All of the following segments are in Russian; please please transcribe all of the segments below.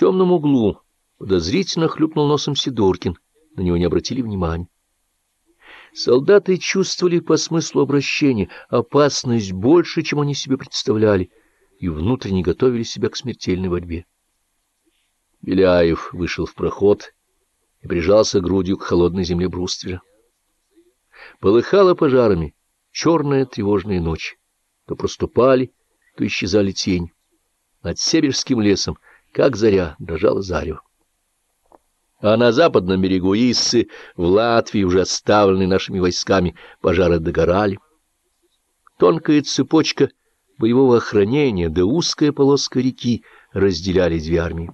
темном углу подозрительно хлюпнул носом Сидоркин, на него не обратили внимания. Солдаты чувствовали по смыслу обращения опасность больше, чем они себе представляли, и внутренне готовили себя к смертельной борьбе. Беляев вышел в проход и прижался грудью к холодной земле бруствера. Полыхала пожарами черная тревожная ночь. То проступали, то исчезали тень. Над северским лесом, как заря, дрожала зарево. А на западном берегу Иссы, в Латвии, уже оставленной нашими войсками, пожары догорали. Тонкая цепочка боевого охранения да узкая полоска реки разделяли две армии.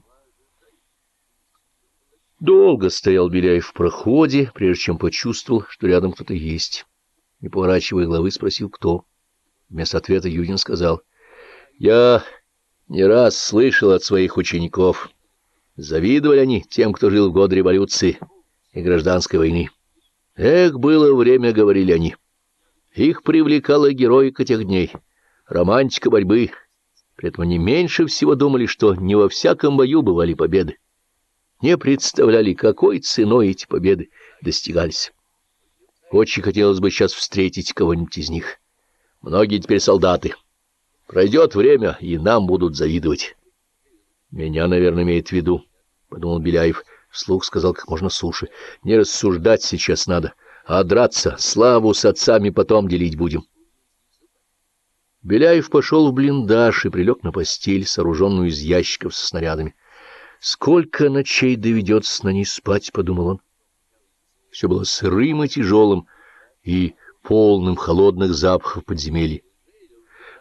Долго стоял Беляев в проходе, прежде чем почувствовал, что рядом кто-то есть. Не поворачивая головы, спросил, кто. Вместо ответа Юдин сказал, «Я не раз слышал от своих учеников. Завидовали они тем, кто жил в год революции и гражданской войны. Эх, было время, — говорили они. Их привлекала героика тех дней, романтика борьбы. При этом они меньше всего думали, что не во всяком бою бывали победы не представляли, какой ценой эти победы достигались. Очень хотелось бы сейчас встретить кого-нибудь из них. Многие теперь солдаты. Пройдет время, и нам будут завидовать. Меня, наверное, имеет в виду, — подумал Беляев. Вслух сказал как можно суше. Не рассуждать сейчас надо, а драться, славу с отцами потом делить будем. Беляев пошел в блиндаж и прилег на постель, сооруженную из ящиков со снарядами. Сколько ночей доведется на ней спать, — подумал он. Все было сырым и тяжелым, и полным холодных запахов подземелья.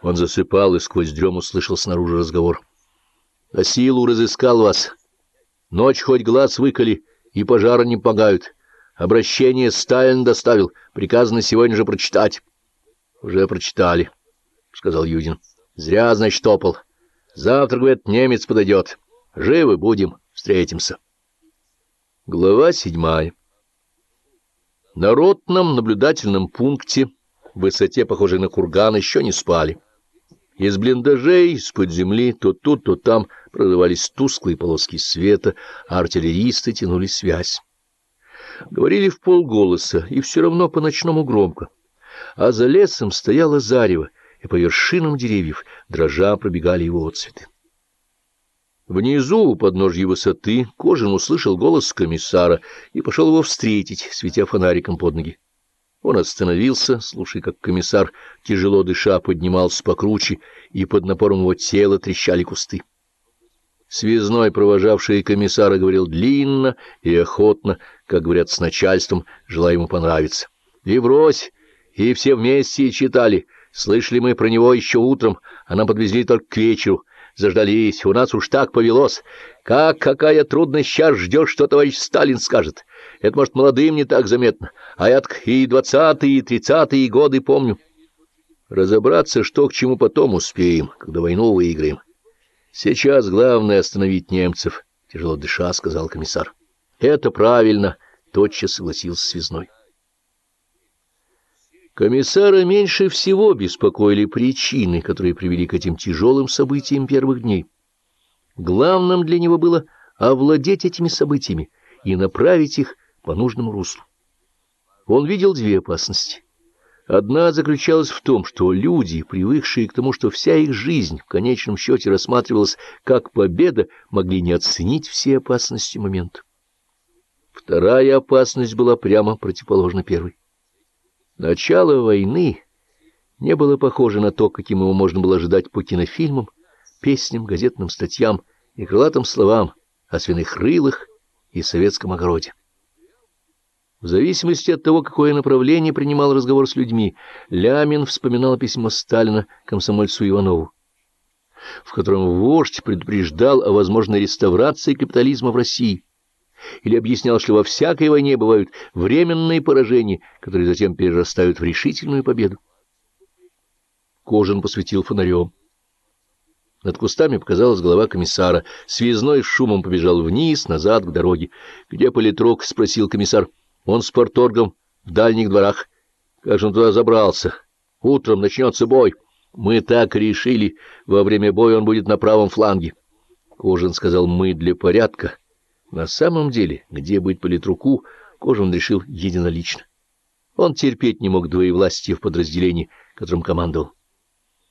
Он засыпал и сквозь дрему слышал снаружи разговор. — А силу разыскал вас. Ночь хоть глаз выколи, и пожары не помогают. Обращение Сталин доставил, приказано сегодня же прочитать. — Уже прочитали, — сказал Юдин. — Зря, значит, топал. Завтра, говорят, немец подойдет. — Живы будем, встретимся. Глава седьмая. На ротном наблюдательном пункте, в высоте, похожей на курган, еще не спали. Из блиндажей, из-под земли, то тут, то там прорывались тусклые полоски света, а артиллеристы тянули связь. Говорили в полголоса, и все равно по-ночному громко. А за лесом стояло зарево, и по вершинам деревьев дрожа пробегали его отцветы. Внизу, у подножья высоты, Кожин услышал голос комиссара и пошел его встретить, светя фонариком под ноги. Он остановился, слушая, как комиссар, тяжело дыша, поднимался покруче, и под напором его тела трещали кусты. Связной, провожавший комиссара, говорил длинно и охотно, как говорят с начальством, желая ему понравиться. «И брось, и все вместе читали. Слышали мы про него еще утром, а нам подвезли только к вечеру». Заждались, у нас уж так повелось. Как какая трудность сейчас ждешь, что товарищ Сталин скажет. Это, может, молодым не так заметно, а я и двадцатые, и тридцатые годы помню. Разобраться, что к чему потом успеем, когда войну выиграем. Сейчас главное остановить немцев, — тяжело дыша, — сказал комиссар. — Это правильно, — тотчас согласился связной. Комиссара меньше всего беспокоили причины, которые привели к этим тяжелым событиям первых дней. Главным для него было овладеть этими событиями и направить их по нужному руслу. Он видел две опасности. Одна заключалась в том, что люди, привыкшие к тому, что вся их жизнь в конечном счете рассматривалась как победа, могли не оценить все опасности момента. Вторая опасность была прямо противоположна первой. Начало войны не было похоже на то, каким его можно было ожидать по кинофильмам, песням, газетным статьям и крылатым словам о свиных рылах и советском огороде. В зависимости от того, какое направление принимал разговор с людьми, Лямин вспоминал письмо Сталина комсомольцу Иванову, в котором вождь предупреждал о возможной реставрации капитализма в России или объяснял, что во всякой войне бывают временные поражения, которые затем перерастают в решительную победу. Кожин посветил фонарем. Над кустами показалась голова комиссара. Связной с шумом побежал вниз, назад, к дороге. — Где политрук? — спросил комиссар. — Он с порторгом в дальних дворах. Как же он туда забрался? Утром начнется бой. Мы так решили. Во время боя он будет на правом фланге. Кожин сказал «мы для порядка». На самом деле, где быть политруку, Кожин решил единолично. Он терпеть не мог двоевластия в подразделении, которым командовал.